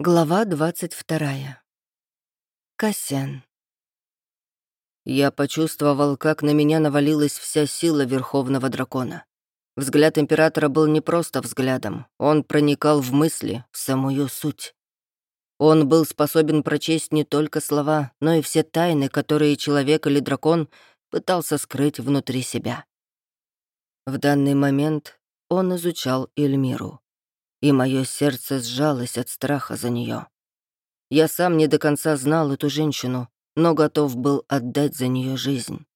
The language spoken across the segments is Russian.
Глава двадцать вторая. Касян. Я почувствовал, как на меня навалилась вся сила Верховного Дракона. Взгляд Императора был не просто взглядом, он проникал в мысли, в самую суть. Он был способен прочесть не только слова, но и все тайны, которые человек или дракон пытался скрыть внутри себя. В данный момент он изучал Эльмиру и мое сердце сжалось от страха за нее. Я сам не до конца знал эту женщину, но готов был отдать за нее жизнь.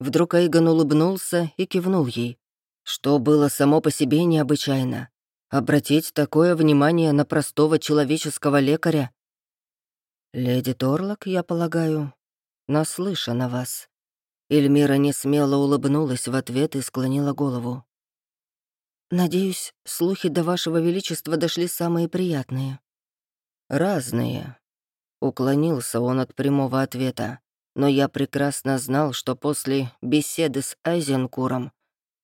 Вдруг Айгон улыбнулся и кивнул ей, что было само по себе необычайно. Обратить такое внимание на простого человеческого лекаря. «Леди Торлок, я полагаю, наслышана вас». Эльмира несмело улыбнулась в ответ и склонила голову. Надеюсь, слухи до вашего величества дошли самые приятные. Разные. Уклонился он от прямого ответа, но я прекрасно знал, что после беседы с Айзенкуром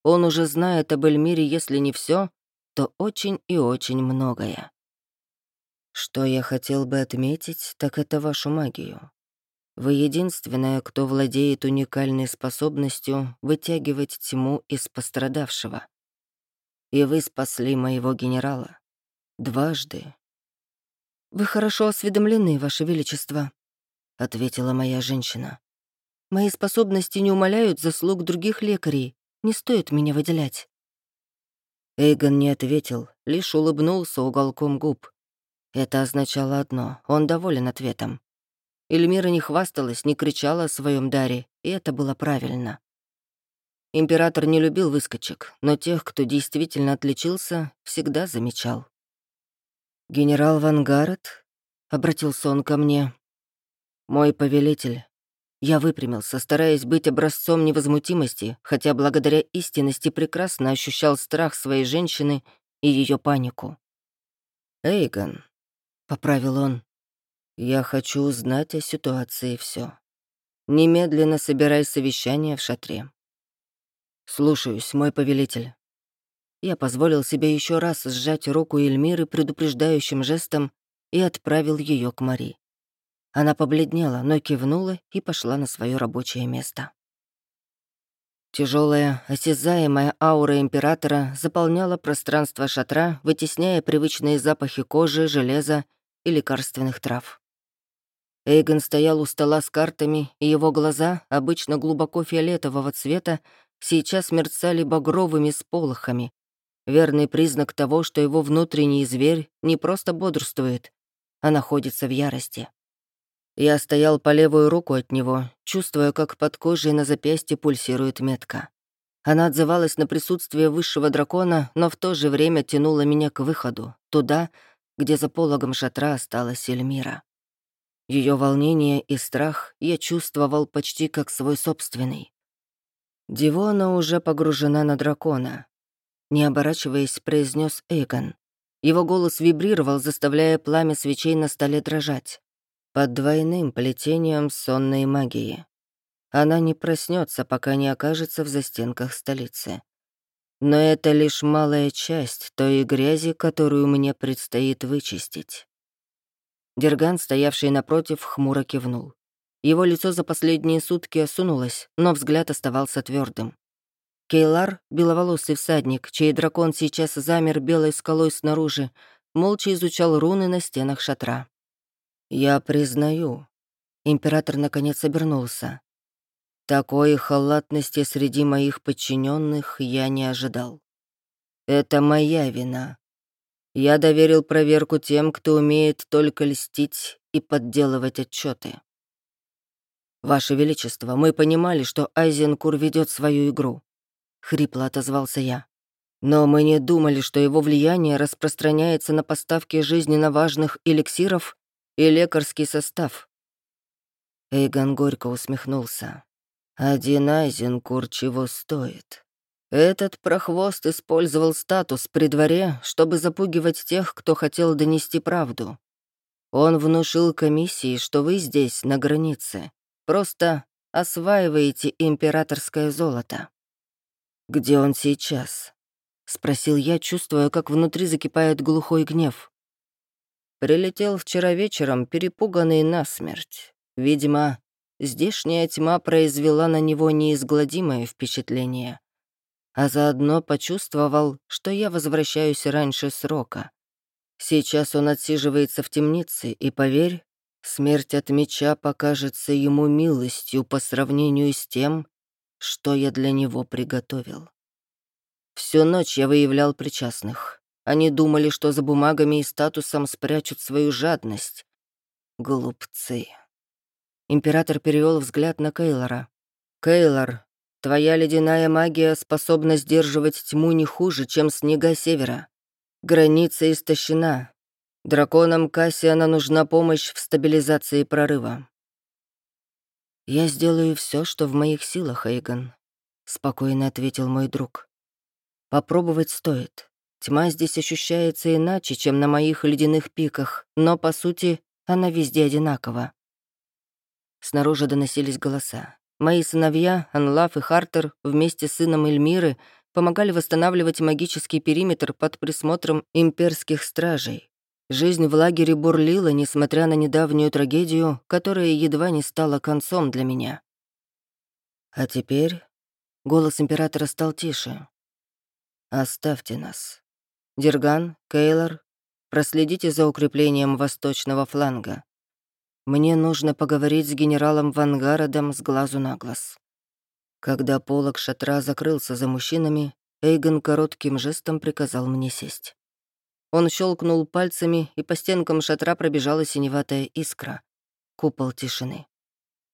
он уже знает об Эльмире, если не все, то очень и очень многое. Что я хотел бы отметить, так это вашу магию. Вы единственная, кто владеет уникальной способностью вытягивать тьму из пострадавшего и вы спасли моего генерала. Дважды». «Вы хорошо осведомлены, Ваше Величество», — ответила моя женщина. «Мои способности не умаляют заслуг других лекарей. Не стоит меня выделять». Эйгон не ответил, лишь улыбнулся уголком губ. Это означало одно — он доволен ответом. Эльмира не хвасталась, не кричала о своем даре, и это было правильно. Император не любил выскочек, но тех, кто действительно отличился, всегда замечал. «Генерал Вангарет?» — обратился он ко мне. «Мой повелитель». Я выпрямился, стараясь быть образцом невозмутимости, хотя благодаря истинности прекрасно ощущал страх своей женщины и ее панику. «Эйгон», — поправил он, — «я хочу узнать о ситуации все. Немедленно собирай совещание в шатре. «Слушаюсь, мой повелитель». Я позволил себе еще раз сжать руку Эльмиры предупреждающим жестом и отправил ее к Мари. Она побледнела, но кивнула и пошла на свое рабочее место. Тяжелая, осязаемая аура императора заполняла пространство шатра, вытесняя привычные запахи кожи, железа и лекарственных трав. Эйгон стоял у стола с картами, и его глаза, обычно глубоко фиолетового цвета, сейчас мерцали багровыми сполохами. Верный признак того, что его внутренний зверь не просто бодрствует, а находится в ярости. Я стоял по левую руку от него, чувствуя, как под кожей на запястье пульсирует метка. Она отзывалась на присутствие высшего дракона, но в то же время тянула меня к выходу, туда, где за пологом шатра осталась Эльмира. Ее волнение и страх я чувствовал почти как свой собственный. Дивона уже погружена на дракона. Не оборачиваясь, произнес Эйгон. Его голос вибрировал, заставляя пламя свечей на столе дрожать. Под двойным плетением сонной магии. Она не проснется, пока не окажется в застенках столицы. Но это лишь малая часть той грязи, которую мне предстоит вычистить. Дерган, стоявший напротив, хмуро кивнул. Его лицо за последние сутки осунулось, но взгляд оставался твердым. Кейлар, беловолосый всадник, чей дракон сейчас замер белой скалой снаружи, молча изучал руны на стенах шатра. «Я признаю». Император наконец обернулся. Такой халатности среди моих подчиненных я не ожидал. Это моя вина. Я доверил проверку тем, кто умеет только льстить и подделывать отчеты. «Ваше Величество, мы понимали, что Айзенкур ведет свою игру», — хрипло отозвался я. «Но мы не думали, что его влияние распространяется на поставки жизненно важных эликсиров и лекарский состав». Эйгон горько усмехнулся. «Один Айзенкур чего стоит?» Этот прохвост использовал статус при дворе, чтобы запугивать тех, кто хотел донести правду. Он внушил комиссии, что вы здесь, на границе, Просто осваиваете императорское золото». «Где он сейчас?» — спросил я, чувствуя, как внутри закипает глухой гнев. Прилетел вчера вечером, перепуганный насмерть. Видимо, здешняя тьма произвела на него неизгладимое впечатление. А заодно почувствовал, что я возвращаюсь раньше срока. Сейчас он отсиживается в темнице, и, поверь, смерть от меча покажется ему милостью по сравнению с тем, что я для него приготовил. Всю ночь я выявлял причастных. Они думали, что за бумагами и статусом спрячут свою жадность. Глупцы. Император перевел взгляд на Кейлора. «Кейлор, твоя ледяная магия способна сдерживать тьму не хуже, чем снега севера. Граница истощена. Драконам Кассиана нужна помощь в стабилизации прорыва». «Я сделаю все, что в моих силах, Эйгон», — спокойно ответил мой друг. «Попробовать стоит. Тьма здесь ощущается иначе, чем на моих ледяных пиках, но, по сути, она везде одинакова. Снаружи доносились голоса. Мои сыновья, Анлав и Хартер, вместе с сыном Эльмиры, помогали восстанавливать магический периметр под присмотром имперских стражей. Жизнь в лагере бурлила, несмотря на недавнюю трагедию, которая едва не стала концом для меня. А теперь голос императора стал тише. «Оставьте нас. Дерган, Кейлор, проследите за укреплением восточного фланга. Мне нужно поговорить с генералом Вангародом с глазу на глаз». Когда полог шатра закрылся за мужчинами, Эйгон коротким жестом приказал мне сесть. Он щелкнул пальцами, и по стенкам шатра пробежала синеватая искра. Купол тишины.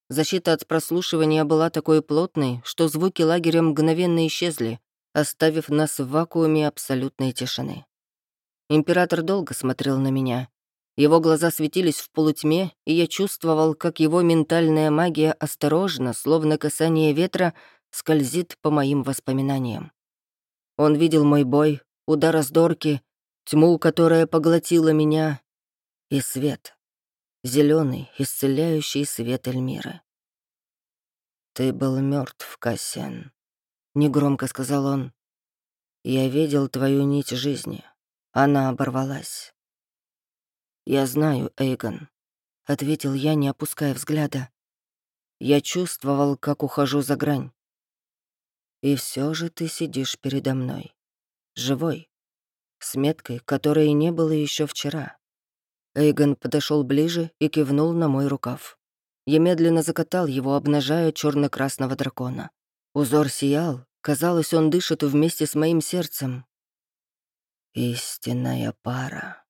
Защита от прослушивания была такой плотной, что звуки лагеря мгновенно исчезли, оставив нас в вакууме абсолютной тишины. Император долго смотрел на меня. Его глаза светились в полутьме, и я чувствовал, как его ментальная магия осторожно, словно касание ветра, скользит по моим воспоминаниям. Он видел мой бой, удар Аздорки, тьму, которая поглотила меня, и свет. зеленый, исцеляющий свет Эльмиры. «Ты был мертв, Кассиан», негромко сказал он. «Я видел твою нить жизни. Она оборвалась». «Я знаю, Эйгон», — ответил я, не опуская взгляда. «Я чувствовал, как ухожу за грань. И все же ты сидишь передо мной, живой, с меткой, которой не было еще вчера». Эйгон подошел ближе и кивнул на мой рукав. Я медленно закатал его, обнажая черно красного дракона. Узор сиял, казалось, он дышит вместе с моим сердцем. «Истинная пара».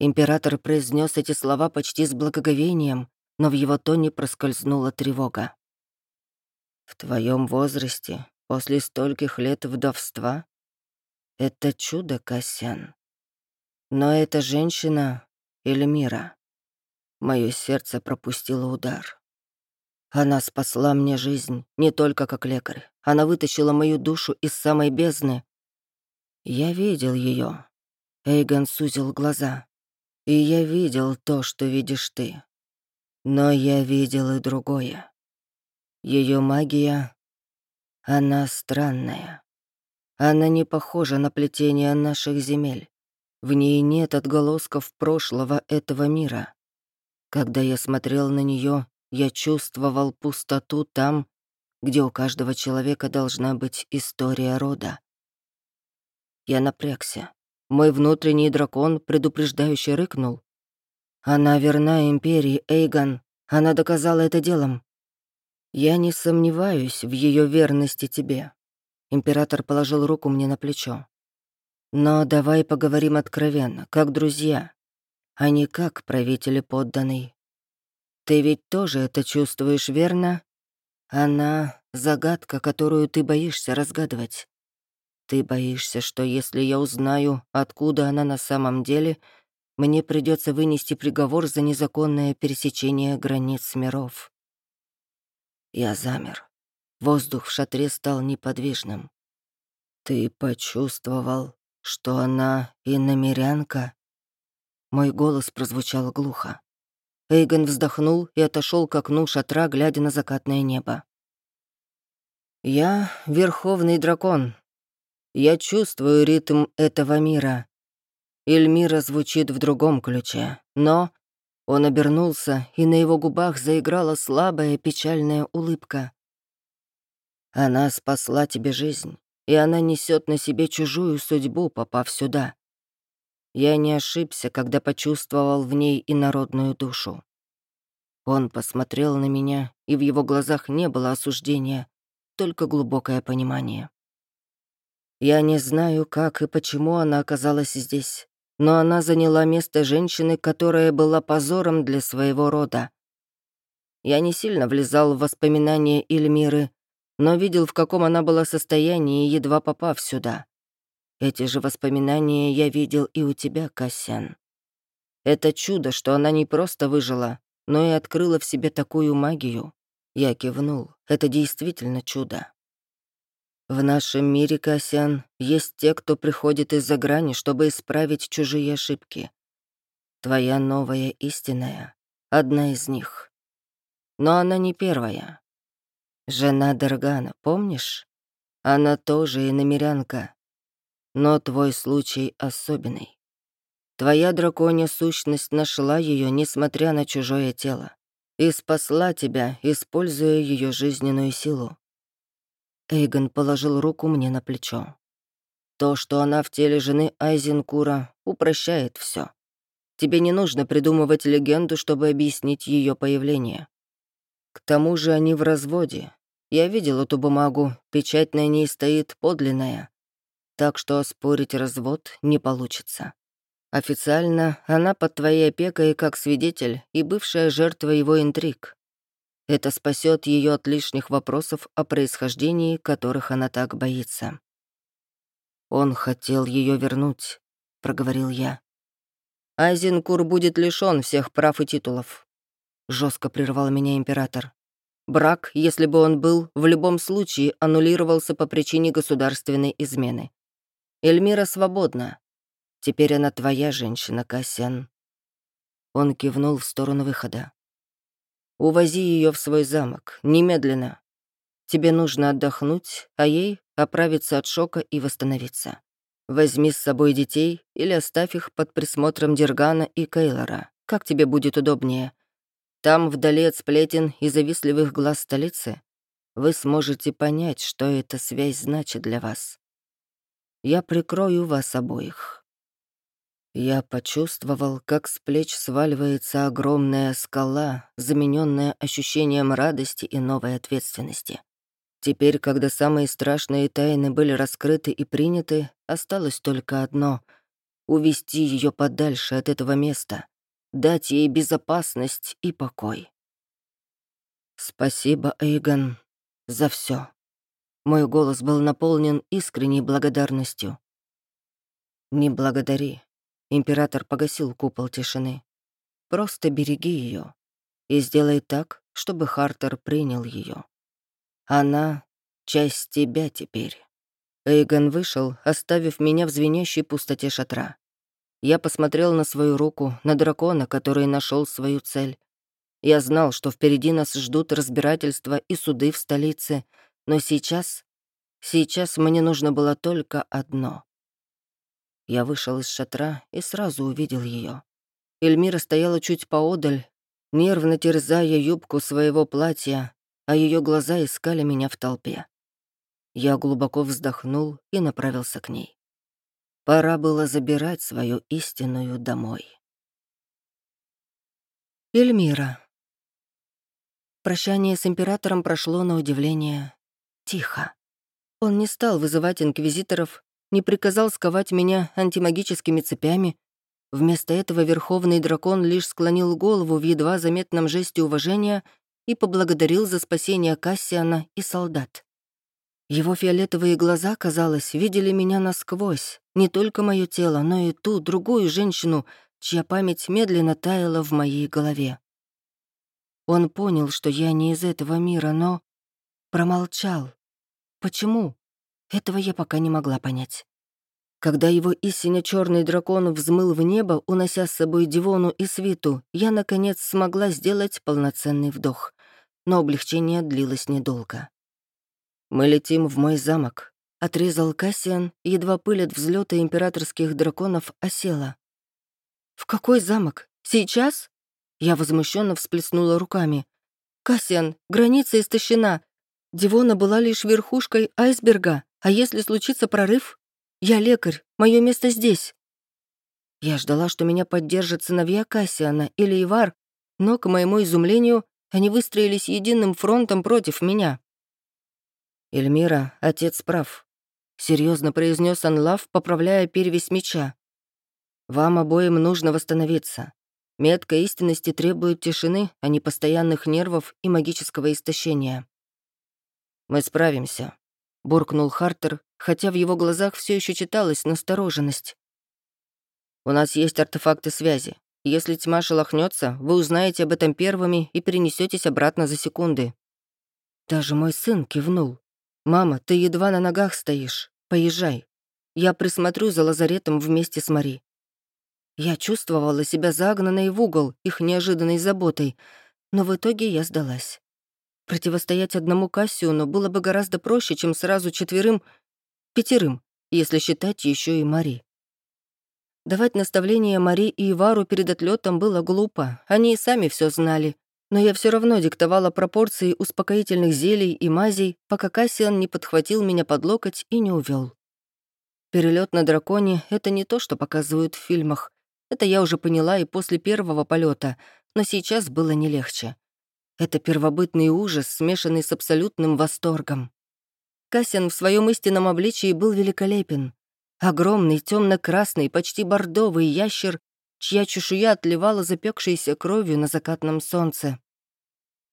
Император произнес эти слова почти с благоговением, но в его тоне проскользнула тревога. «В твоем возрасте, после стольких лет вдовства, это чудо, Касьян. Но эта женщина — Эльмира. Мое сердце пропустило удар. Она спасла мне жизнь не только как лекарь. Она вытащила мою душу из самой бездны. Я видел ее. Эйгон сузил глаза. И я видел то, что видишь ты. Но я видел и другое. Ее магия, она странная. Она не похожа на плетение наших земель. В ней нет отголосков прошлого этого мира. Когда я смотрел на нее, я чувствовал пустоту там, где у каждого человека должна быть история рода. Я напрягся. Мой внутренний дракон предупреждающе рыкнул. Она верна империи, Эйгон. Она доказала это делом. Я не сомневаюсь в ее верности тебе. Император положил руку мне на плечо. Но давай поговорим откровенно, как друзья, а не как правители подданный. Ты ведь тоже это чувствуешь, верно? Она — загадка, которую ты боишься разгадывать. Ты боишься, что если я узнаю, откуда она на самом деле, мне придется вынести приговор за незаконное пересечение границ миров. Я замер. Воздух в шатре стал неподвижным. Ты почувствовал, что она иномерянка? Мой голос прозвучал глухо. Эйгон вздохнул и отошел к окну шатра, глядя на закатное небо. «Я — верховный дракон. Я чувствую ритм этого мира. Эльмира звучит в другом ключе, но...» Он обернулся, и на его губах заиграла слабая печальная улыбка. «Она спасла тебе жизнь, и она несет на себе чужую судьбу, попав сюда. Я не ошибся, когда почувствовал в ней инородную душу. Он посмотрел на меня, и в его глазах не было осуждения, только глубокое понимание. Я не знаю, как и почему она оказалась здесь, но она заняла место женщины, которая была позором для своего рода. Я не сильно влезал в воспоминания Эльмиры, но видел, в каком она была состоянии, едва попав сюда. Эти же воспоминания я видел и у тебя, Кассиан. Это чудо, что она не просто выжила, но и открыла в себе такую магию. Я кивнул. Это действительно чудо. В нашем мире, Касян, есть те, кто приходит из-за грани, чтобы исправить чужие ошибки. Твоя новая истинная — одна из них. Но она не первая. Жена Даргана, помнишь? Она тоже иномерянка. Но твой случай особенный. Твоя драконья сущность нашла ее, несмотря на чужое тело, и спасла тебя, используя ее жизненную силу. Эйгон положил руку мне на плечо. То, что она в теле жены Айзенкура, упрощает все. Тебе не нужно придумывать легенду, чтобы объяснить ее появление. К тому же они в разводе. Я видел эту бумагу, печать на ней стоит подлинная. Так что оспорить развод не получится. Официально она под твоей опекой как свидетель и бывшая жертва его интриг. Это спасет ее от лишних вопросов о происхождении, которых она так боится. «Он хотел ее вернуть», — проговорил я. «Айзенкур будет лишён всех прав и титулов», — жестко прервал меня император. «Брак, если бы он был, в любом случае аннулировался по причине государственной измены. Эльмира свободна. Теперь она твоя женщина, Кассиан». Он кивнул в сторону выхода. Увози ее в свой замок, немедленно. Тебе нужно отдохнуть, а ей оправиться от шока и восстановиться. Возьми с собой детей или оставь их под присмотром Дергана и Кейлора, как тебе будет удобнее. Там, вдали от сплетен и завистливых глаз столицы, вы сможете понять, что эта связь значит для вас. Я прикрою вас обоих. Я почувствовал, как с плеч сваливается огромная скала, замененная ощущением радости и новой ответственности. Теперь, когда самые страшные тайны были раскрыты и приняты, осталось только одно — увести ее подальше от этого места, дать ей безопасность и покой. Спасибо, Эйгон, за все. Мой голос был наполнен искренней благодарностью. Не благодари. Император погасил купол тишины. Просто береги ее и сделай так, чтобы Хартер принял ее. Она — часть тебя теперь. Эйгон вышел, оставив меня в звенящей пустоте шатра. Я посмотрел на свою руку, на дракона, который нашел свою цель. Я знал, что впереди нас ждут разбирательства и суды в столице, но сейчас... Сейчас мне нужно было только одно я вышел из шатра и сразу увидел ее. Эльмира стояла чуть поодаль, нервно терзая юбку своего платья, а ее глаза искали меня в толпе. Я глубоко вздохнул и направился к ней. Пора было забирать свою истинную домой. Эльмира. Прощание с императором прошло на удивление тихо. Он не стал вызывать инквизиторов не приказал сковать меня антимагическими цепями. Вместо этого верховный дракон лишь склонил голову в едва заметном жесте уважения и поблагодарил за спасение Кассиана и солдат. Его фиолетовые глаза, казалось, видели меня насквозь, не только мое тело, но и ту, другую женщину, чья память медленно таяла в моей голове. Он понял, что я не из этого мира, но промолчал. Почему? Этого я пока не могла понять. Когда его истинно черный дракон взмыл в небо, унося с собой Дивону и Свиту, я, наконец, смогла сделать полноценный вдох. Но облегчение длилось недолго. «Мы летим в мой замок», — Отрезал Кассиан, едва пыль от взлета императорских драконов осела. «В какой замок? Сейчас?» Я возмущенно всплеснула руками. «Кассиан, граница истощена. Дивона была лишь верхушкой айсберга, а если случится прорыв? Я лекарь, мое место здесь». Я ждала, что меня поддержат сыновья Кассиана или Ивар, но, к моему изумлению, они выстроились единым фронтом против меня. «Эльмира, отец прав», — серьезно произнес Анлав, поправляя перевесь меча. «Вам обоим нужно восстановиться. Метка истинности требует тишины, а не постоянных нервов и магического истощения». «Мы справимся», — буркнул Хартер, хотя в его глазах все еще читалась настороженность. «У нас есть артефакты связи. Если тьма шелохнется, вы узнаете об этом первыми и перенесетесь обратно за секунды». Даже мой сын кивнул. «Мама, ты едва на ногах стоишь. Поезжай. Я присмотрю за лазаретом вместе с Мари». Я чувствовала себя загнанной в угол их неожиданной заботой, но в итоге я сдалась. Противостоять одному Кассиону было бы гораздо проще, чем сразу четверым, пятерым, если считать еще и Мари. Давать наставления Мари и Ивару перед отлетом было глупо, они и сами все знали, но я все равно диктовала пропорции успокоительных зелий и мазей, пока Кассиан не подхватил меня под локоть и не увел. Перелет на драконе — это не то, что показывают в фильмах. Это я уже поняла и после первого полета, но сейчас было не легче. Это первобытный ужас, смешанный с абсолютным восторгом. Кассиан в своем истинном обличии был великолепен. Огромный, темно красный почти бордовый ящер чья чешуя отливала запекшейся кровью на закатном солнце.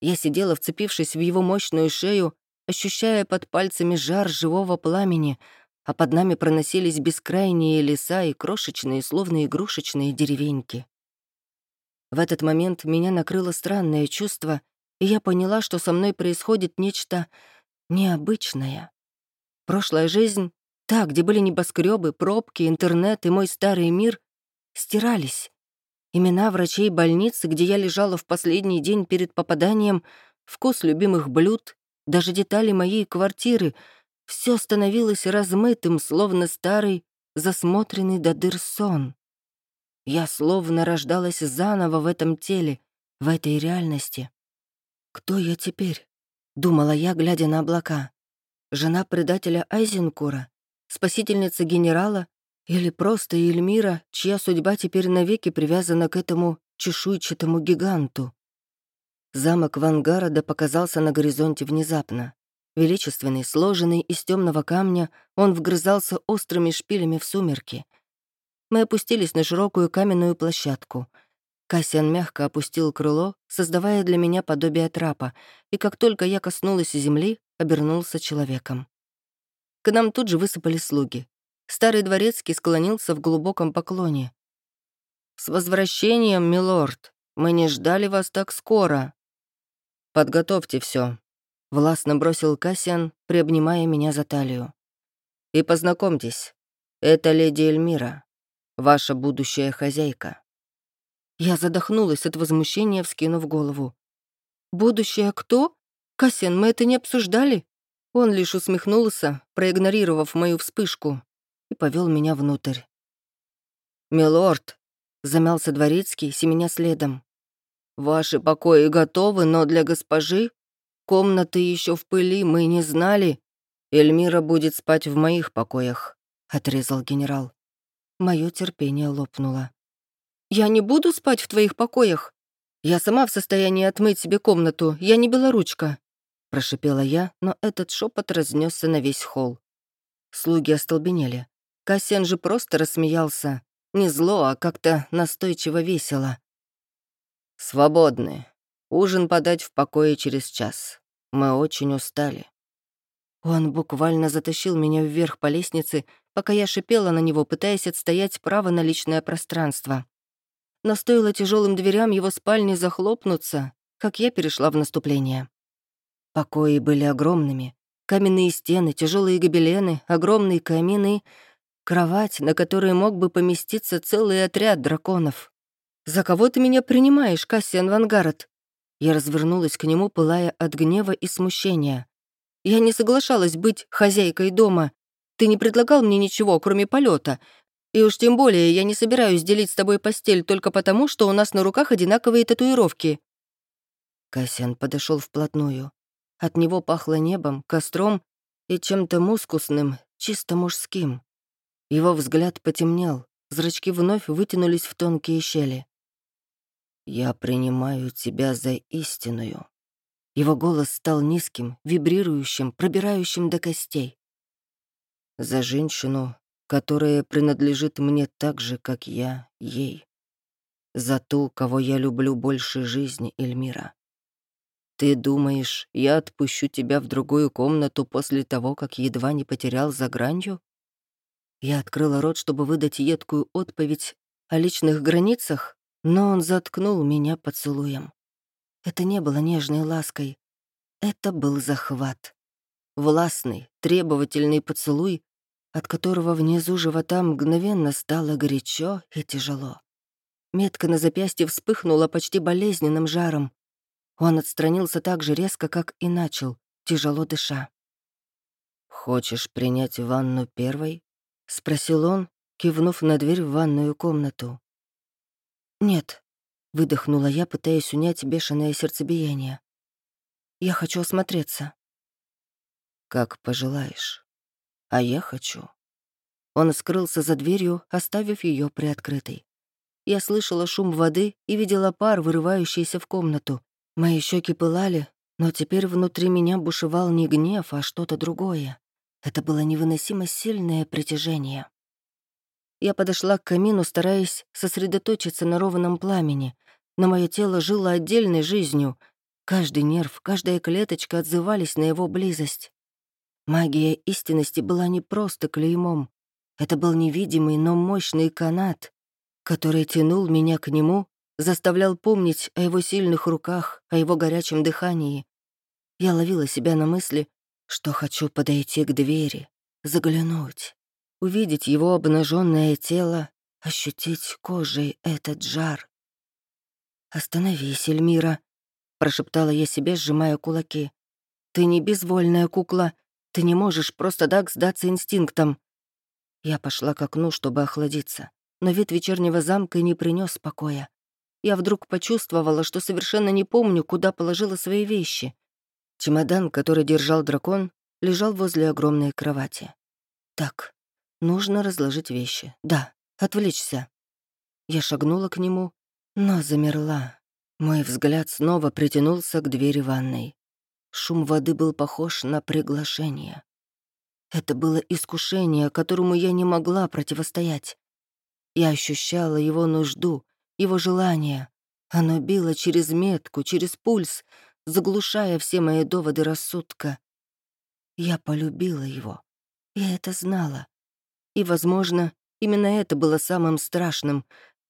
Я сидела, вцепившись в его мощную шею, ощущая под пальцами жар живого пламени, а под нами проносились бескрайние леса и крошечные, словно игрушечные деревеньки. В этот момент меня накрыло странное чувство, и я поняла, что со мной происходит нечто необычное. Прошлая жизнь, та, где были небоскребы, пробки, интернет и мой старый мир, стирались. Имена врачей больницы, где я лежала в последний день перед попаданием, вкус любимых блюд, даже детали моей квартиры — все становилось размытым, словно старый, засмотренный до дыр сон. Я словно рождалась заново в этом теле, в этой реальности. «Кто я теперь?» — думала я, глядя на облака. «Жена предателя Айзенкура? Спасительница генерала? Или просто Эльмира, чья судьба теперь навеки привязана к этому чешуйчатому гиганту. Замок Вангарода показался на горизонте внезапно. Величественный, сложенный из темного камня, он вгрызался острыми шпилями в сумерки. Мы опустились на широкую каменную площадку. Кассиан мягко опустил крыло, создавая для меня подобие трапа, и как только я коснулась земли, обернулся человеком. К нам тут же высыпали слуги. Старый дворецкий склонился в глубоком поклоне. «С возвращением, милорд! Мы не ждали вас так скоро!» «Подготовьте все, властно бросил Кассиан, приобнимая меня за талию. «И познакомьтесь, это леди Эльмира, ваша будущая хозяйка». Я задохнулась от возмущения, вскинув голову. «Будущая кто? Кассиан, мы это не обсуждали?» Он лишь усмехнулся, проигнорировав мою вспышку повел меня внутрь. «Милорд», — замялся дворецкий, семеня следом. «Ваши покои готовы, но для госпожи комнаты еще в пыли, мы не знали. Эльмира будет спать в моих покоях», — отрезал генерал. Мое терпение лопнуло. «Я не буду спать в твоих покоях. Я сама в состоянии отмыть себе комнату, я не белоручка», — прошипела я, но этот шепот разнесся на весь холл. Слуги остолбенели. Кассиан же просто рассмеялся. Не зло, а как-то настойчиво весело. «Свободны. Ужин подать в покое через час. Мы очень устали». Он буквально затащил меня вверх по лестнице, пока я шипела на него, пытаясь отстоять право на личное пространство. Но стоило тяжелым дверям его спальни захлопнуться, как я перешла в наступление. Покои были огромными. Каменные стены, тяжелые гобелены, огромные камины — Кровать, на которой мог бы поместиться целый отряд драконов. «За кого ты меня принимаешь, Кассиан Вангарот?» Я развернулась к нему, пылая от гнева и смущения. Я не соглашалась быть хозяйкой дома. Ты не предлагал мне ничего, кроме полета, и уж тем более я не собираюсь делить с тобой постель только потому, что у нас на руках одинаковые татуировки». Кассиан подошел вплотную. От него пахло небом, костром и чем-то мускусным, чисто мужским. Его взгляд потемнел, зрачки вновь вытянулись в тонкие щели. «Я принимаю тебя за истинную». Его голос стал низким, вибрирующим, пробирающим до костей. «За женщину, которая принадлежит мне так же, как я ей. За ту, кого я люблю больше жизни, Эльмира. Ты думаешь, я отпущу тебя в другую комнату после того, как едва не потерял за гранью? Я открыла рот, чтобы выдать едкую отповедь о личных границах, но он заткнул меня поцелуем. Это не было нежной лаской. Это был захват. Властный, требовательный поцелуй, от которого внизу живота мгновенно стало горячо и тяжело. Метка на запястье вспыхнула почти болезненным жаром. Он отстранился так же резко, как и начал, тяжело дыша. «Хочешь принять ванну первой?» — спросил он, кивнув на дверь в ванную комнату. «Нет», — выдохнула я, пытаясь унять бешеное сердцебиение. «Я хочу осмотреться». «Как пожелаешь. А я хочу». Он скрылся за дверью, оставив ее приоткрытой. Я слышала шум воды и видела пар, вырывающийся в комнату. Мои щеки пылали, но теперь внутри меня бушевал не гнев, а что-то другое. Это было невыносимо сильное притяжение. Я подошла к камину, стараясь сосредоточиться на ровном пламени, но мое тело жило отдельной жизнью. Каждый нерв, каждая клеточка отзывались на его близость. Магия истинности была не просто клеймом. Это был невидимый, но мощный канат, который тянул меня к нему, заставлял помнить о его сильных руках, о его горячем дыхании. Я ловила себя на мысли, что хочу подойти к двери, заглянуть, увидеть его обнаженное тело, ощутить кожей этот жар. «Остановись, Эльмира», — прошептала я себе, сжимая кулаки. «Ты не безвольная кукла, ты не можешь просто так сдаться инстинктам». Я пошла к окну, чтобы охладиться, но вид вечернего замка не принес покоя. Я вдруг почувствовала, что совершенно не помню, куда положила свои вещи. Чемодан, который держал дракон, лежал возле огромной кровати. Так, Нужно разложить вещи. Да, отвлечься. Я шагнула к нему, но замерла. Мой взгляд снова притянулся к двери ванной. Шум воды был похож на приглашение. Это было искушение, которому я не могла противостоять. Я ощущала его нужду, его желание. Оно било через метку, через пульс, заглушая все мои доводы рассудка. Я полюбила его. Я это знала. И, возможно, именно это было самым страшным.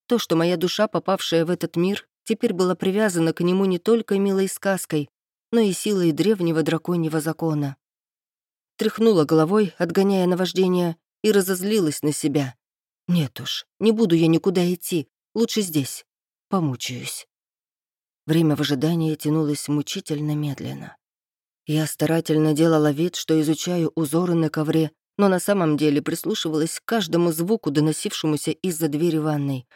То, что моя душа, попавшая в этот мир, теперь была привязана к нему не только милой сказкой, но и силой древнего драконьего закона. Тряхнула головой, отгоняя наваждение, и разозлилась на себя. Нет уж, не буду я никуда идти, лучше здесь. Помучаюсь. Время в ожидании тянулось мучительно медленно. Я старательно делала вид, что изучаю узоры на ковре, но на самом деле прислушивалась к каждому звуку, доносившемуся из-за двери ванной.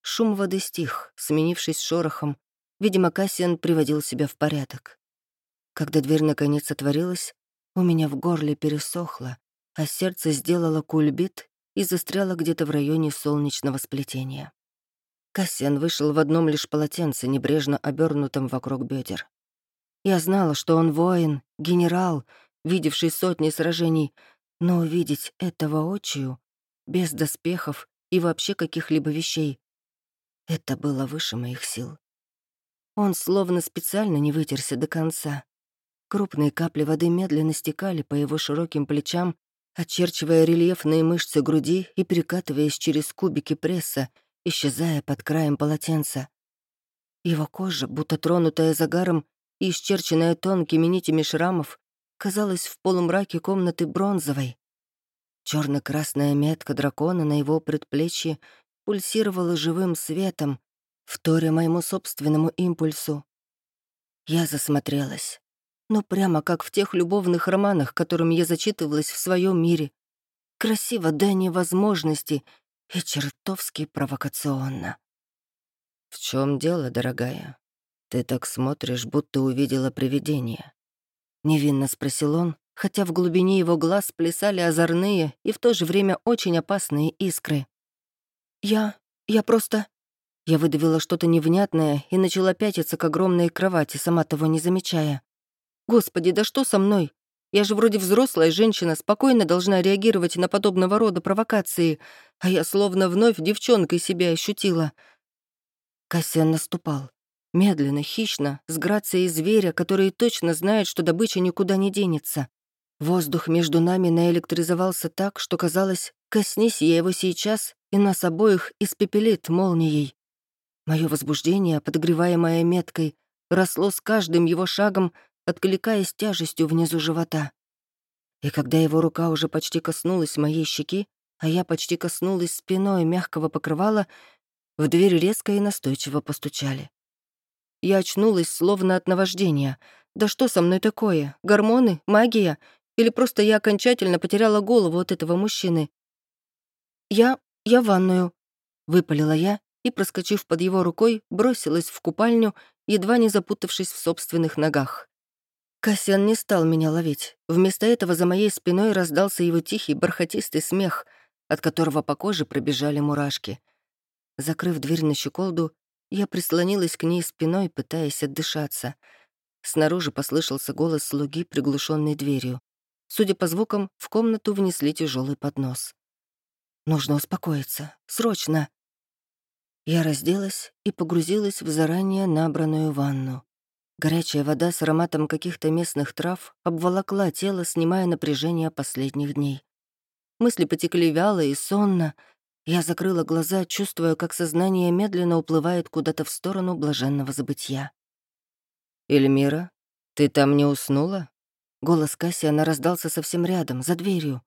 Шум воды стих, сменившись шорохом. Видимо, Кассиан приводил себя в порядок. Когда дверь наконец отворилась, у меня в горле пересохло, а сердце сделало кульбит и застряло где-то в районе солнечного сплетения. Кассиан вышел в одном лишь полотенце, небрежно обернутом вокруг бедер. Я знала, что он воин, генерал, видевший сотни сражений, но увидеть это воочию, без доспехов и вообще каких-либо вещей, это было выше моих сил. Он словно специально не вытерся до конца. Крупные капли воды медленно стекали по его широким плечам, очерчивая рельефные мышцы груди и перекатываясь через кубики пресса, исчезая под краем полотенца. Его кожа, будто тронутая загаром и исчерченная тонкими нитями шрамов, казалась в полумраке комнаты бронзовой. черно красная метка дракона на его предплечье пульсировала живым светом, вторя моему собственному импульсу. Я засмотрелась. Ну, прямо как в тех любовных романах, которыми я зачитывалась в своем мире. красиво до невозможности и чертовски провокационно. «В чем дело, дорогая? Ты так смотришь, будто увидела привидение». Невинно спросил он, хотя в глубине его глаз плясали озорные и в то же время очень опасные искры. «Я... я просто...» Я выдавила что-то невнятное и начала пятиться к огромной кровати, сама того не замечая. «Господи, да что со мной? Я же вроде взрослая женщина, спокойно должна реагировать на подобного рода провокации, а я словно вновь девчонкой себя ощутила». Кассиан наступал. Медленно, хищно, с грацией зверя, который точно знает, что добыча никуда не денется. Воздух между нами наэлектризовался так, что казалось, коснись я его сейчас, и нас обоих испепелит молнией. Мое возбуждение, подогреваемое меткой, росло с каждым его шагом, откликаясь тяжестью внизу живота. И когда его рука уже почти коснулась моей щеки, а я почти коснулась спиной мягкого покрывала, в дверь резко и настойчиво постучали. Я очнулась словно от наваждения. Да что со мной такое? Гормоны? Магия? Или просто я окончательно потеряла голову от этого мужчины? «Я... я в ванную», — выпалила я и, проскочив под его рукой, бросилась в купальню, едва не запутавшись в собственных ногах. Кассиан не стал меня ловить. Вместо этого за моей спиной раздался его тихий, бархатистый смех, от которого по коже пробежали мурашки. Закрыв дверь на щеколду, я прислонилась к ней спиной, пытаясь отдышаться. Снаружи послышался голос слуги, приглушенный дверью. Судя по звукам, в комнату внесли тяжелый поднос. Нужно успокоиться. Срочно. Я разделась и погрузилась в заранее набранную ванну. Горячая вода с ароматом каких-то местных трав обволокла тело, снимая напряжение последних дней. Мысли потекли вяло и сонно. Я закрыла глаза, чувствуя, как сознание медленно уплывает куда-то в сторону блаженного забытья. «Эльмира, ты там не уснула?» Голос Кассиана раздался совсем рядом, за дверью.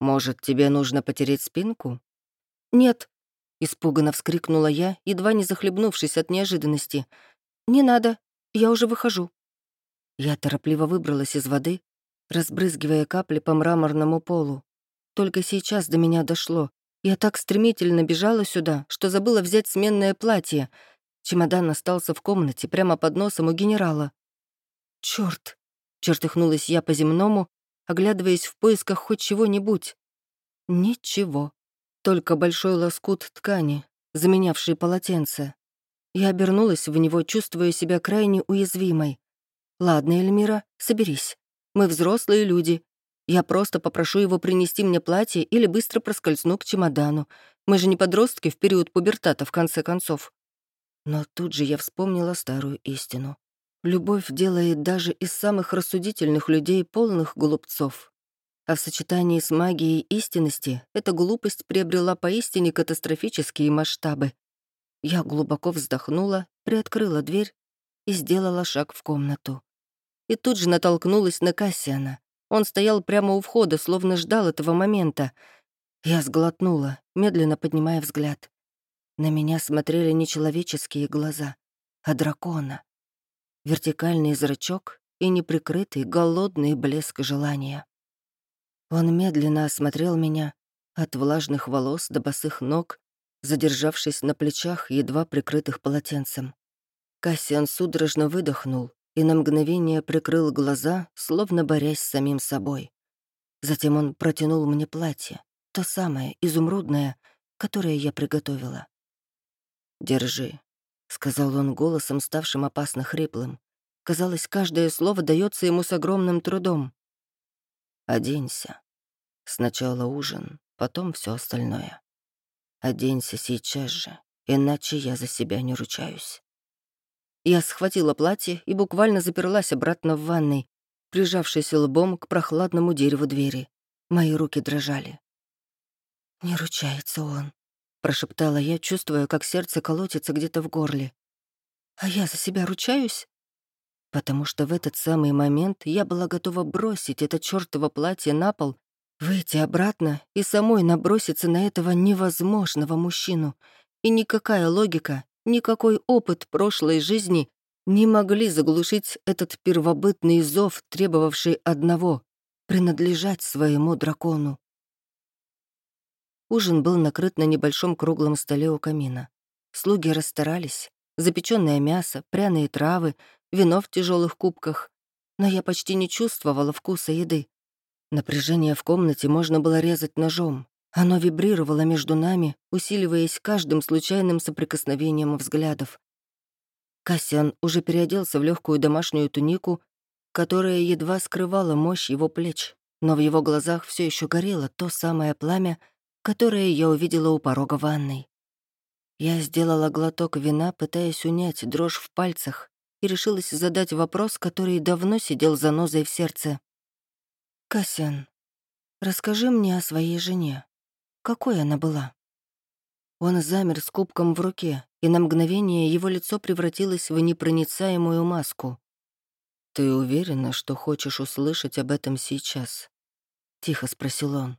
«Может, тебе нужно потереть спинку?» «Нет», Испуганно вскрикнула я, едва не захлебнувшись от неожиданности. «Не надо, я уже выхожу». Я торопливо выбралась из воды, разбрызгивая капли по мраморному полу. Только сейчас до меня дошло. Я так стремительно бежала сюда, что забыла взять сменное платье. Чемодан остался в комнате, прямо под носом у генерала. Черт! чертыхнулась я по-земному, оглядываясь в поисках хоть чего-нибудь. Ничего только большой лоскут ткани, заменявший полотенце. Я обернулась в него, чувствуя себя крайне уязвимой. «Ладно, Эльмира, соберись. Мы взрослые люди. Я просто попрошу его принести мне платье или быстро проскользну к чемодану. Мы же не подростки в период пубертата, в конце концов». Но тут же я вспомнила старую истину. Любовь делает даже из самых рассудительных людей полных глупцов. А в сочетании с магией истинности эта глупость приобрела поистине катастрофические масштабы. Я глубоко вздохнула, приоткрыла дверь и сделала шаг в комнату. И тут же натолкнулась на Кассиана. Он стоял прямо у входа, словно ждал этого момента. Я сглотнула, медленно поднимая взгляд. На меня смотрели не человеческие глаза, а дракона. Вертикальный зрачок и неприкрытый голодный блеск желания. Он медленно осмотрел меня, от влажных волос до босых ног, задержавшись на плечах, едва прикрытых полотенцем. Кассиан судорожно выдохнул и на мгновение прикрыл глаза, словно борясь с самим собой. Затем он протянул мне платье, то самое, изумрудное, которое я приготовила. «Держи», — сказал он голосом, ставшим опасно хриплым. Казалось, каждое слово дается ему с огромным трудом. Оденься. Сначала ужин, потом все остальное. Оденься сейчас же, иначе я за себя не ручаюсь. Я схватила платье и буквально заперлась обратно в ванной, прижавшись лбом к прохладному дереву двери. Мои руки дрожали. «Не ручается он», — прошептала я, чувствуя, как сердце колотится где-то в горле. «А я за себя ручаюсь?» потому что в этот самый момент я была готова бросить это чёртово платье на пол, выйти обратно и самой наброситься на этого невозможного мужчину. И никакая логика, никакой опыт прошлой жизни не могли заглушить этот первобытный зов, требовавший одного — принадлежать своему дракону. Ужин был накрыт на небольшом круглом столе у камина. Слуги расстарались. Запеченное мясо, пряные травы, вино в тяжелых кубках. Но я почти не чувствовала вкуса еды. Напряжение в комнате можно было резать ножом. Оно вибрировало между нами, усиливаясь каждым случайным соприкосновением взглядов. Кассиан уже переоделся в легкую домашнюю тунику, которая едва скрывала мощь его плеч, но в его глазах все еще горело то самое пламя, которое я увидела у порога ванной. Я сделала глоток вина, пытаясь унять дрожь в пальцах, и решилась задать вопрос, который давно сидел за нозой в сердце. «Кассиан, расскажи мне о своей жене. Какой она была?» Он замер с кубком в руке, и на мгновение его лицо превратилось в непроницаемую маску. «Ты уверена, что хочешь услышать об этом сейчас?» — тихо спросил он.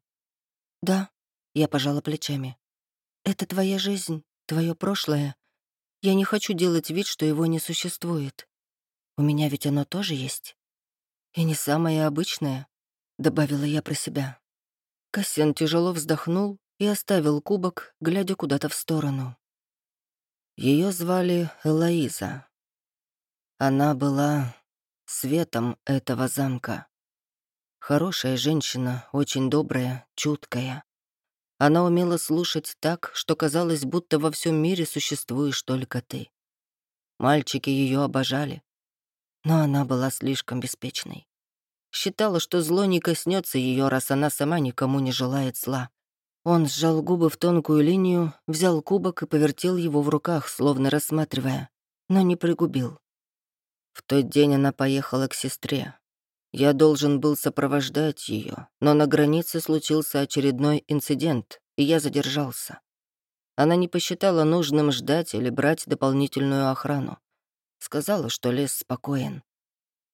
«Да», — я пожала плечами. «Это твоя жизнь, твое прошлое. Я не хочу делать вид, что его не существует. У меня ведь оно тоже есть. И не самое обычное», — добавила я про себя. Кассиан тяжело вздохнул и оставил кубок, глядя куда-то в сторону. Ее звали Элоиза. Она была светом этого замка. Хорошая женщина, очень добрая, чуткая. Она умела слушать так, что казалось, будто во всем мире существуешь только ты. Мальчики ее обожали, но она была слишком беспечной. Считала, что зло не коснется ее, раз она сама никому не желает зла. Он сжал губы в тонкую линию, взял кубок и повертел его в руках, словно рассматривая, но не пригубил. В тот день она поехала к сестре. Я должен был сопровождать ее, но на границе случился очередной инцидент, и я задержался. Она не посчитала нужным ждать или брать дополнительную охрану. Сказала, что лес спокоен.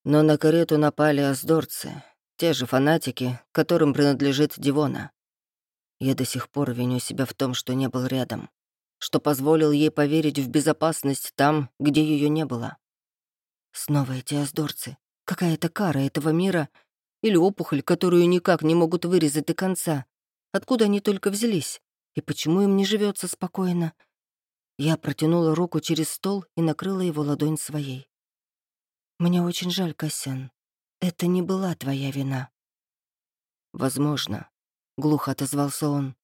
Но на карету напали аздорцы, те же фанатики, которым принадлежит Дивона. Я до сих пор виню себя в том, что не был рядом, что позволил ей поверить в безопасность там, где ее не было. Снова эти аздорцы. Какая-то кара этого мира или опухоль, которую никак не могут вырезать до конца. Откуда они только взялись? И почему им не живется спокойно? Я протянула руку через стол и накрыла его ладонь своей. «Мне очень жаль, Касян. Это не была твоя вина». «Возможно», — глухо отозвался он.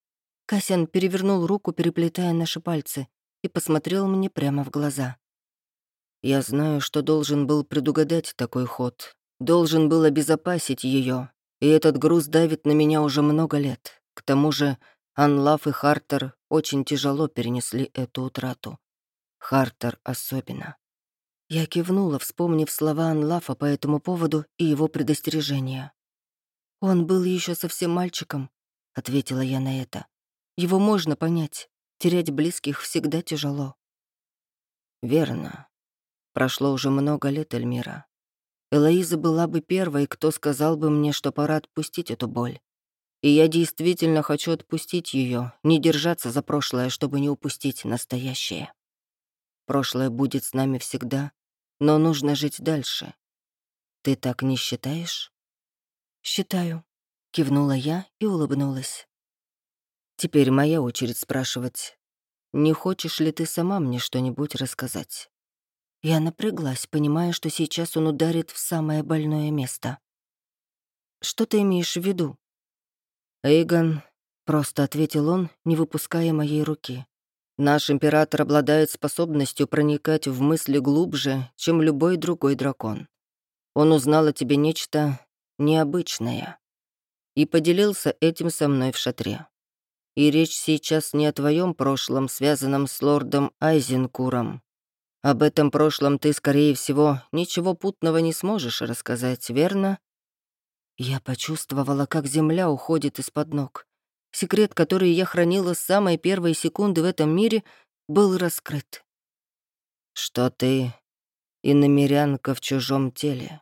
Касян перевернул руку, переплетая наши пальцы, и посмотрел мне прямо в глаза. Я знаю, что должен был предугадать такой ход, должен был обезопасить ее, и этот груз давит на меня уже много лет. К тому же Анлаф и Хартер очень тяжело перенесли эту утрату. Хартер особенно. Я кивнула, вспомнив слова Анлафа по этому поводу и его предостережения. «Он был еще совсем мальчиком», — ответила я на это. «Его можно понять. Терять близких всегда тяжело». «Верно. Прошло уже много лет, Эльмира. Элоиза была бы первой, кто сказал бы мне, что пора отпустить эту боль. И я действительно хочу отпустить ее, не держаться за прошлое, чтобы не упустить настоящее. Прошлое будет с нами всегда, но нужно жить дальше. Ты так не считаешь? Считаю, кивнула я и улыбнулась. Теперь моя очередь спрашивать. Не хочешь ли ты сама мне что-нибудь рассказать? Я напряглась, понимая, что сейчас он ударит в самое больное место. «Что ты имеешь в виду?» «Эйгон», — просто ответил он, не выпуская моей руки. «Наш император обладает способностью проникать в мысли глубже, чем любой другой дракон. Он узнал о тебе нечто необычное и поделился этим со мной в шатре. И речь сейчас не о твоем прошлом, связанном с лордом Айзенкуром, об этом прошлом ты, скорее всего, ничего путного не сможешь рассказать, верно? Я почувствовала, как земля уходит из-под ног. Секрет, который я хранила с самой первой секунды в этом мире, был раскрыт. Что ты иномерянка в чужом теле?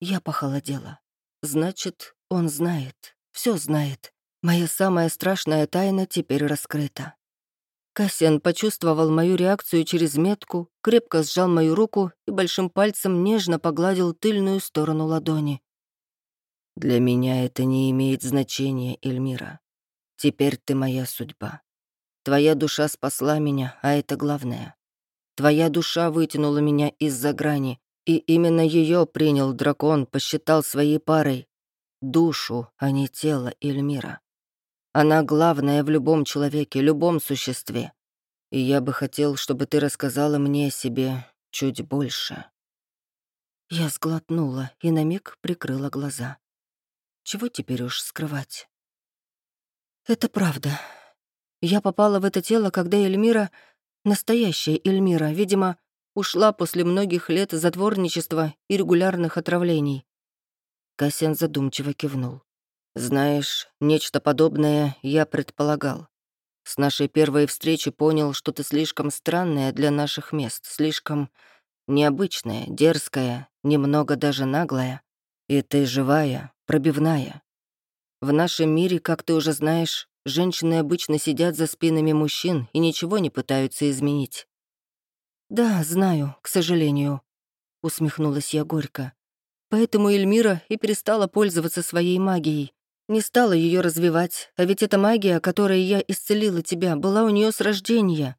Я похолодела. Значит, он знает, все знает. Моя самая страшная тайна теперь раскрыта. Кассиан почувствовал мою реакцию через метку, крепко сжал мою руку и большим пальцем нежно погладил тыльную сторону ладони. «Для меня это не имеет значения, Эльмира. Теперь ты моя судьба. Твоя душа спасла меня, а это главное. Твоя душа вытянула меня из-за грани, и именно ее принял дракон, посчитал своей парой. Душу, а не тело Эльмира. Она главная в любом человеке, любом существе. И я бы хотел, чтобы ты рассказала мне о себе чуть больше. Я сглотнула и на миг прикрыла глаза. Чего теперь уж скрывать? Это правда. Я попала в это тело, когда Эльмира, настоящая Эльмира, видимо, ушла после многих лет затворничества и регулярных отравлений. Кассиан задумчиво кивнул. «Знаешь, нечто подобное я предполагал. С нашей первой встречи понял, что ты слишком странная для наших мест, слишком необычная, дерзкая, немного даже наглая. И ты живая, пробивная. В нашем мире, как ты уже знаешь, женщины обычно сидят за спинами мужчин и ничего не пытаются изменить. «Да, знаю, к сожалению», — усмехнулась я горько. Поэтому Эльмира и перестала пользоваться своей магией, не стала ее развивать, а ведь эта магия, которой я исцелила тебя, была у нее с рождения.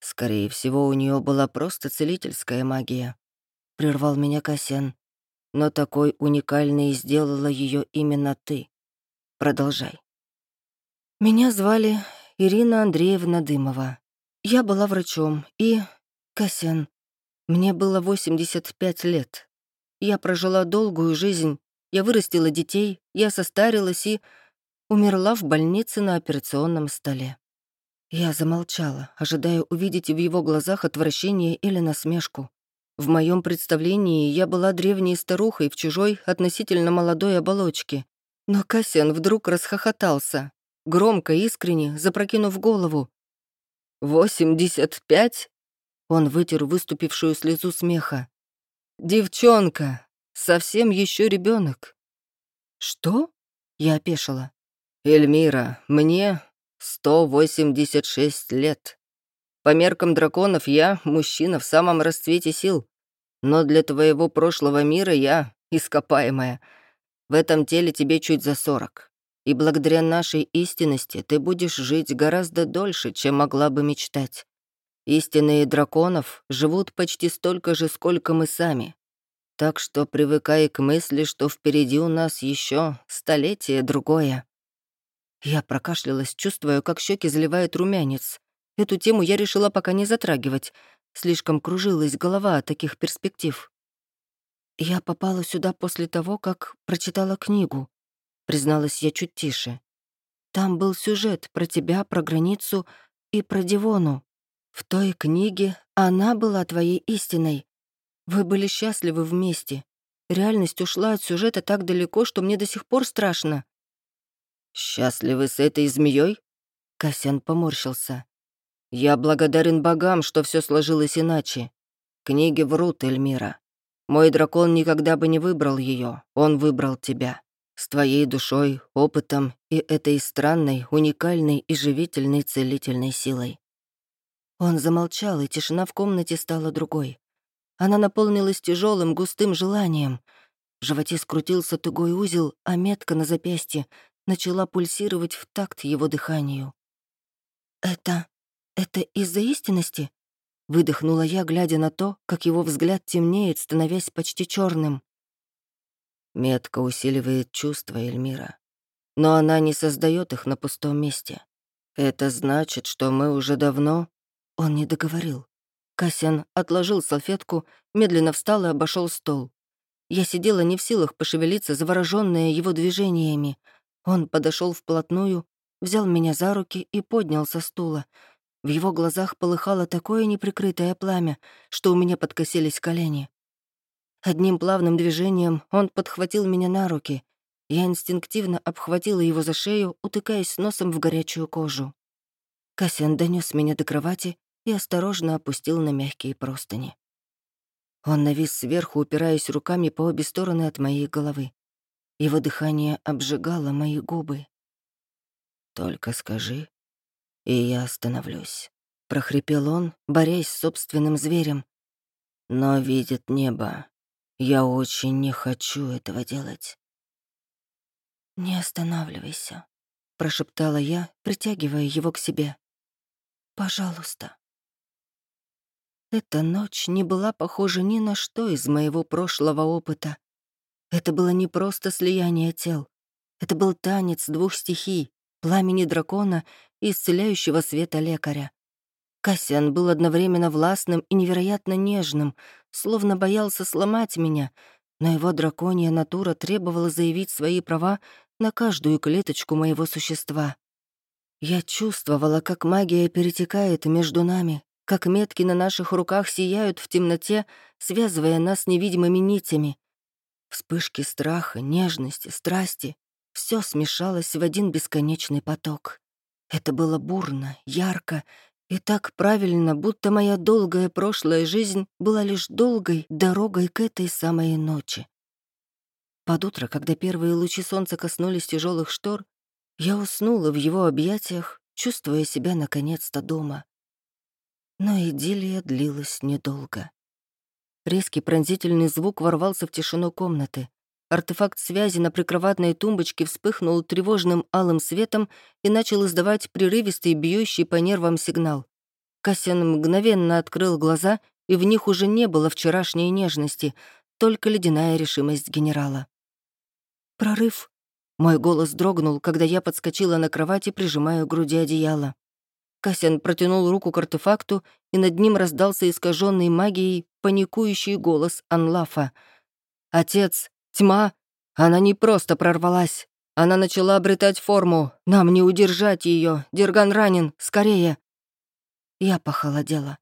Скорее всего, у нее была просто целительская магия. Прервал меня Касян. Но такой уникальной сделала ее именно ты. Продолжай. Меня звали Ирина Андреевна Дымова. Я была врачом, и... Касян. Мне было 85 лет. Я прожила долгую жизнь, я вырастила детей, я состарилась и умерла в больнице на операционном столе. Я замолчала, ожидая увидеть в его глазах отвращение или насмешку. В моем представлении я была древней старухой в чужой, относительно молодой оболочке. Но Кассиан вдруг расхохотался, громко, искренне, запрокинув голову. «Восемьдесят пять?» Он вытер выступившую слезу смеха. «Девчонка, Совсем еще ребенок. Что? Я опешила. Эльмира, мне 186 лет. По меркам драконов я мужчина в самом расцвете сил. Но для твоего прошлого мира я ископаемая. В этом теле тебе чуть за сорок. И благодаря нашей истинности ты будешь жить гораздо дольше, чем могла бы мечтать. Истинные драконов живут почти столько же, сколько мы сами. Так что привыкай к мысли, что впереди у нас еще столетие другое. Я прокашлялась, чувствуя, как щеки заливает румянец. Эту тему я решила пока не затрагивать. Слишком кружилась голова от таких перспектив. Я попала сюда после того, как прочитала книгу. Призналась я чуть тише. Там был сюжет про тебя, про границу и про Дивону. В той книге она была твоей истиной, вы были счастливы вместе. Реальность ушла от сюжета так далеко, что мне до сих пор страшно». «Счастливы с этой змеей? Касян поморщился. «Я благодарен богам, что все сложилось иначе. Книги врут, Эльмира. Мой дракон никогда бы не выбрал ее. Он выбрал тебя. С твоей душой, опытом и этой странной, уникальной и живительной целительной силой». Он замолчал, и тишина в комнате стала другой. Она наполнилась тяжелым, густым желанием. В животе скрутился тугой узел, а метка на запястье начала пульсировать в такт его дыханию. «Это... это из-за истинности?» — выдохнула я, глядя на то, как его взгляд темнеет, становясь почти черным. Метка усиливает чувства Эльмира, но она не создает их на пустом месте. Это значит, что мы уже давно... Он не договорил. Кассиан отложил салфетку, медленно встал и обошел стол. Я сидела не в силах пошевелиться, заворожённая его движениями. Он подошел вплотную, взял меня за руки и поднял со стула. В его глазах полыхало такое неприкрытое пламя, что у меня подкосились колени. Одним плавным движением он подхватил меня на руки. Я инстинктивно обхватила его за шею, утыкаясь носом в горячую кожу. Кассиан донес меня до кровати и осторожно опустил на мягкие простыни. Он навис сверху, упираясь руками по обе стороны от моей головы. Его дыхание обжигало мои губы. «Только скажи, и я остановлюсь», — прохрипел он, борясь с собственным зверем. «Но видит небо. Я очень не хочу этого делать». «Не останавливайся», прошептала я, притягивая его к себе. «Пожалуйста». Эта ночь не была похожа ни на что из моего прошлого опыта. Это было не просто слияние тел. Это был танец двух стихий — пламени дракона исцеляющего света лекаря. Кассиан был одновременно властным и невероятно нежным, словно боялся сломать меня, но его драконья натура требовала заявить свои права на каждую клеточку моего существа. Я чувствовала, как магия перетекает между нами, как метки на наших руках сияют в темноте, связывая нас невидимыми нитями. Вспышки страха, нежности, страсти — все смешалось в один бесконечный поток. Это было бурно, ярко и так правильно, будто моя долгая прошлая жизнь была лишь долгой дорогой к этой самой ночи. Под утро, когда первые лучи солнца коснулись тяжелых штор, я уснула в его объятиях, чувствуя себя наконец-то дома. Но идиллия длилась недолго. Резкий пронзительный звук ворвался в тишину комнаты. Артефакт связи на прикроватной тумбочке вспыхнул тревожным алым светом и начал издавать прерывистый, бьющий по нервам сигнал. Кассиан мгновенно открыл глаза, и в них уже не было вчерашней нежности, только ледяная решимость генерала. «Прорыв!» Мой голос дрогнул, когда я подскочила на кровати, прижимая к груди одеяло. Кассиан протянул руку к артефакту, и над ним раздался искаженный магией паникующий голос Анлафа. «Отец, тьма! Она не просто прорвалась. Она начала обретать форму. Нам не удержать ее. Дерган ранен. Скорее!» Я похолодела.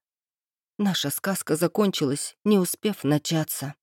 Наша сказка закончилась, не успев начаться.